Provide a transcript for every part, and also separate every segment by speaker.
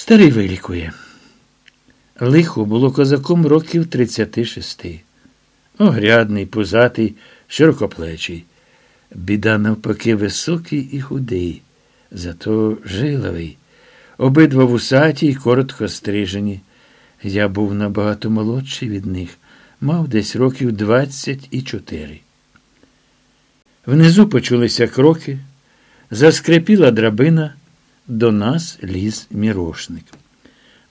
Speaker 1: Старий вилікує. Лихо було козаком років 36. Огрядний, пузатий, широкоплечий. Біда навпаки високий і худий, зато жиловий. Обидва вусаті й коротко стрижені. Я був набагато молодший від них, мав десь років двадцять і чотири. Внизу почулися кроки, заскрипіла драбина, до нас ліз мірошник.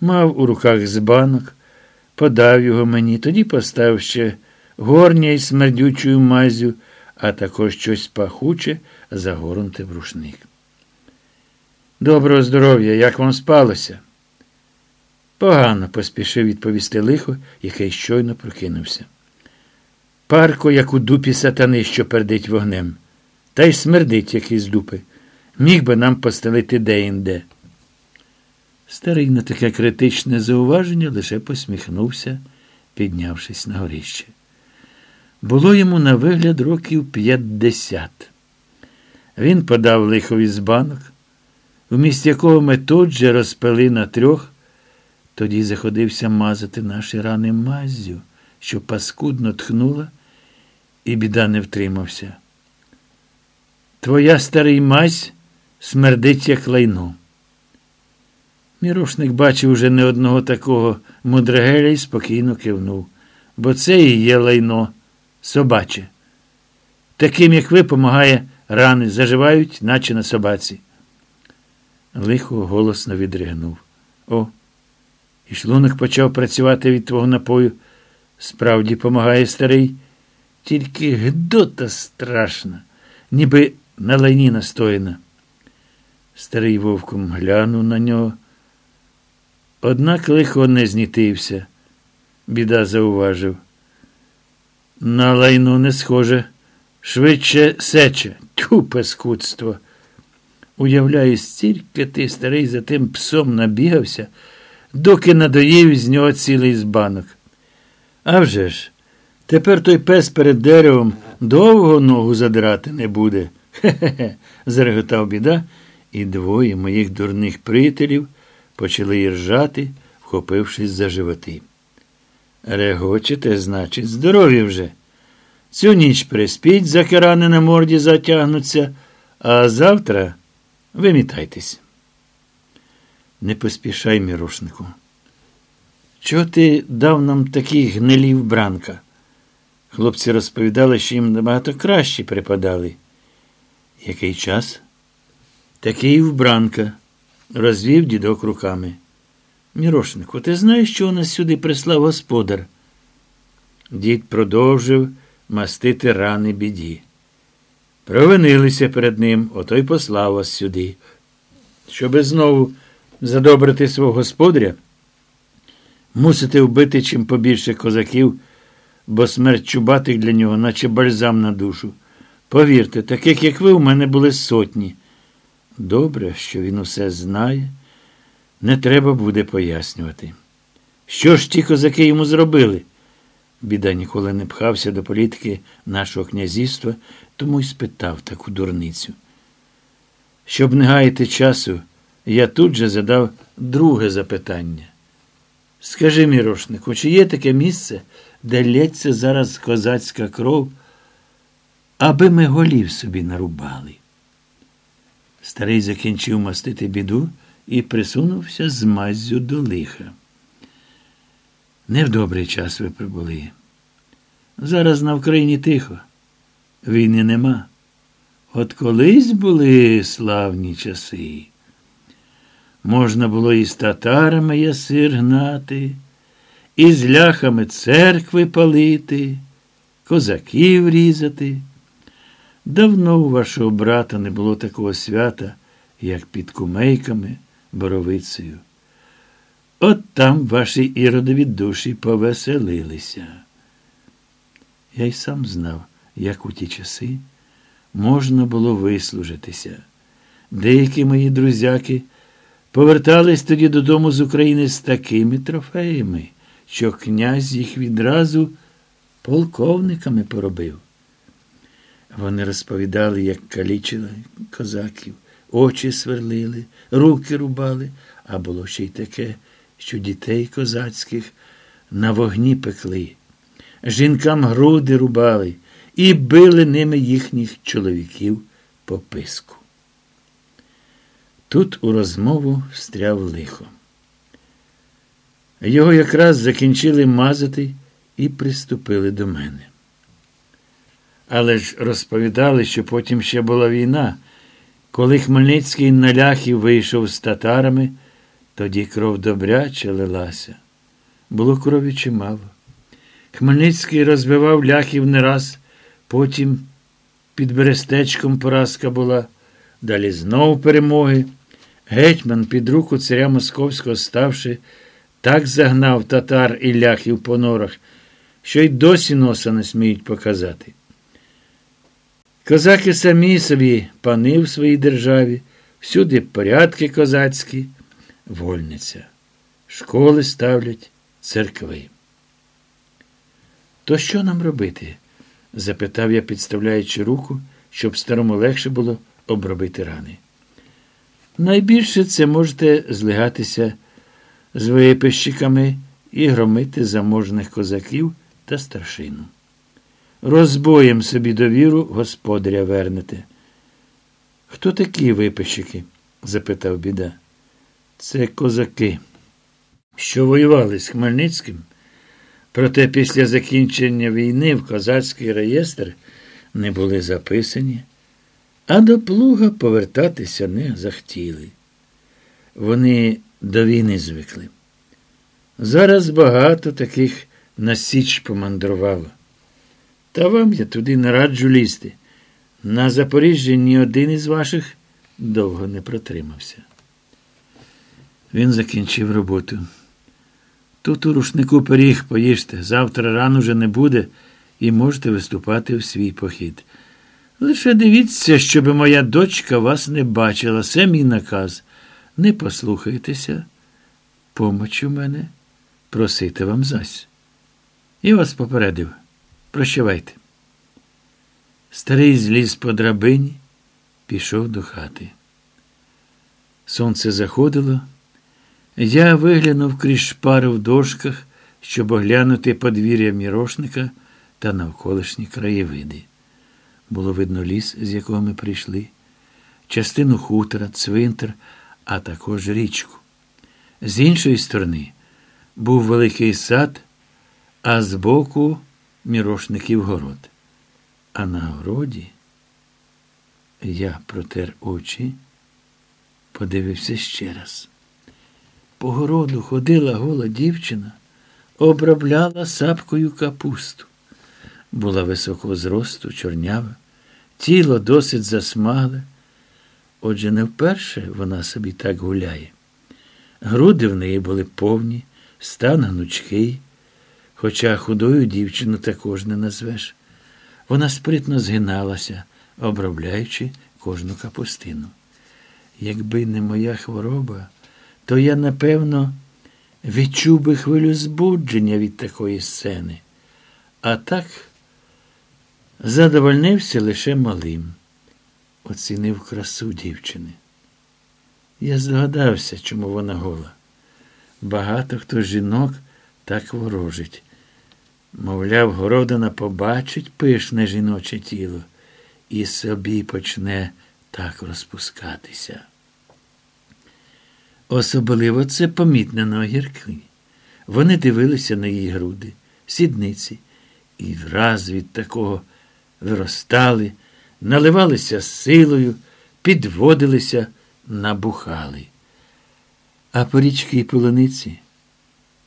Speaker 1: Мав у руках збанок, подав його мені, тоді поставив ще горня й смердючою мазю, а також щось пахуче, загорнуте в рушник. Доброго здоров'я, як вам спалося? Погано поспішив відповісти лихо, який щойно прокинувся. Парко, як у дупі сатани, що пердить вогнем, та й смердить, як із дупи. Міг би нам постелити де-інде. Старий на таке критичне зауваження лише посміхнувся, піднявшись на горище. Було йому на вигляд років п'ятдесят. Він подав лихові з банок, у місті якого ми тут же розпили на трьох, тоді заходився мазати наші рани маззю, що паскудно тхнула, і біда не втримався. Твоя старий мазь смердить, як лайно. Мірошник бачив уже не одного такого мудрагеля і спокійно кивнув, бо це і є лайно, собаче. Таким, як ви, помагає рани, заживають, наче на собаці. Лихо голосно відригнув. О, і шлунок почав працювати від твого напою. Справді помагає старий, тільки гдота страшна, ніби на лайні настояна. Старий вовком глянув на нього. Однак лихо не знітився. Біда зауважив. На лайну не схоже, швидше сече, тю паскудство. Уявляю, стільки ти, старий, за тим псом набігався, доки надоїв з нього цілий збанок. А вже ж, тепер той пес перед деревом довго ногу задрати не буде. Хе-хе, зареготав біда, і двоє моїх дурних приятелів почали іржати, вхопившись за животи. Регочете, значить, здорові вже. Цю ніч приспіть, заки рани на морді затягнуться, а завтра вимітайтесь. Не поспішай, мірошнику. Чого ти дав нам такі гнилі вбранка? Хлопці розповідали, що їм набагато краще припадали. Який час? Такий вбранка, розвів дідок руками. Мірошнику, ти знаєш, що у нас сюди прислав господар? Дід продовжив мастити рани біді. Провинилися перед ним, ото й послав вас сюди. Щоби знову задобрити свого господаря, мусите вбити чим побільше козаків, бо смерть чубатих для нього, наче бальзам на душу. Повірте, таких, як ви, у мене були сотні. Добре, що він усе знає, не треба буде пояснювати. Що ж ті козаки йому зробили? Біда ніколи не пхався до політики нашого князівства, тому й спитав таку дурницю. Щоб не гаяти часу, я тут же задав друге запитання. Скажи, мірошнику, чи є таке місце, де лється зараз козацька кров, аби ми голів собі нарубали? Старий закінчив мастити біду і присунувся з маззю до лиха. Не в добрий час ви прибули. Зараз на Вкраїні тихо. Війни нема. От колись були славні часи. Можна було і з татарами ясир гнати, і з ляхами церкви палити, козаків різати. Давно у вашого брата не було такого свята, як під кумейками, боровицею. От там ваші іродові душі повеселилися. Я й сам знав, як у ті часи можна було вислужитися. Деякі мої друзяки повертались тоді додому з України з такими трофеями, що князь їх відразу полковниками поробив. Вони розповідали, як калічили козаків, очі сверлили, руки рубали, А було ще й таке, що дітей козацьких на вогні пекли, жінкам груди рубали і били ними їхніх чоловіків по писку. Тут у розмову встряв лихо. Його якраз закінчили мазати і приступили до мене. Але ж розповідали, що потім ще була війна. Коли Хмельницький на ляхів вийшов з татарами, тоді кров добряче лилася. Було крові чимало. Хмельницький розбивав ляхів не раз, потім під Берестечком поразка була, далі знов перемоги. Гетьман під руку царя Московського ставши, так загнав татар і ляхів по норах, що й досі носа не сміють показати. Козаки самі собі пани в своїй державі, всюди порядки козацькі, вольниця. Школи ставлять церкви. То що нам робити? запитав я, підставляючи руку, щоб старому легше було обробити рани. Найбільше це можете злигатися з випищиками і громити заможних козаків та старшину. Розбоєм собі довіру господаря вернете. Хто такі випищики? запитав біда. Це козаки, що воювали з Хмельницьким. Проте після закінчення війни в козацький реєстр не були записані, а до плуга повертатися не захотіли. Вони до війни звикли. Зараз багато таких на Січ помандрувало. Та вам я туди не раджу лізти. На Запоріжжі ні один із ваших довго не протримався. Він закінчив роботу. Тут у рушнику пиріг поїжте, завтра рано вже не буде і можете виступати в свій похід. Лише дивіться, щоб моя дочка вас не бачила. Це мій наказ. Не послухайтеся, помоч у мене, просити вам зась. І вас попередив. Прощавайте. Старий зліз по драбині, пішов до хати. Сонце заходило. Я виглянув крізь шпари в дошках, щоб оглянути подвір'я мірошника та навколишні краєвиди. Було видно ліс, з якого ми прийшли, частину хутора, цвинтар, а також річку. З іншої сторони був великий сад, а збоку мірошників город. А на городі я протер очі, подивився ще раз. По городу ходила гола дівчина, обробляла сапкою капусту. Була високого зросту, чорнява, тіло досить засмагле. Отже, не вперше вона собі так гуляє. Груди в неї були повні, стан гнучкий, хоча худою дівчину також не назвеш. Вона спритно згиналася, обробляючи кожну капустину. Якби не моя хвороба, то я, напевно, відчув би хвилю збудження від такої сцени. А так задовольнився лише малим, оцінив красу дівчини. Я здогадався, чому вона гола. Багато хто жінок так ворожить. Мовляв, Городина побачить пишне жіноче тіло і собі почне так розпускатися. Особливо це помітно на огірки. Вони дивилися на її груди, сідниці, і враз від такого виростали, наливалися силою, підводилися, набухали. А порічки і полониці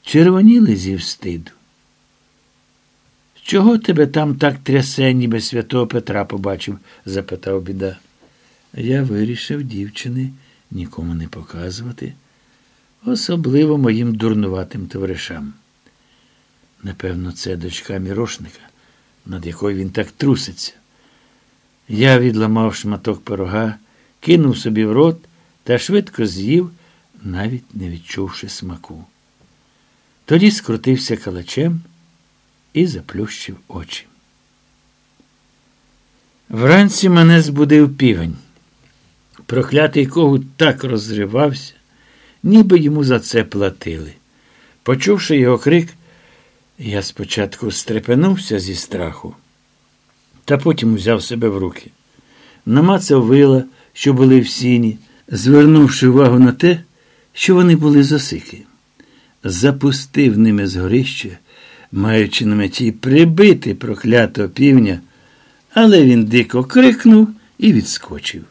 Speaker 1: червоніли зі встиду. Чого тебе там так трясе, ніби святого Петра побачив? запитав біда. Я вирішив дівчини нікому не показувати, особливо моїм дурнуватим товаришам. Напевно, це дочка мірошника, над якою він так труситься. Я відламав шматок пирога, кинув собі в рот та швидко з'їв, навіть не відчувши смаку. Тоді скрутився калачем і заплющив очі. Вранці мене збудив півень. Проклятий когут так розривався, ніби йому за це платили. Почувши його крик, я спочатку стрепенувся зі страху, та потім узяв себе в руки. Намацав вила, що були в сіні, звернувши увагу на те, що вони були засики. Запустив ними з маючи на меті прибити проклятого півня, але він дико крикнув і відскочив.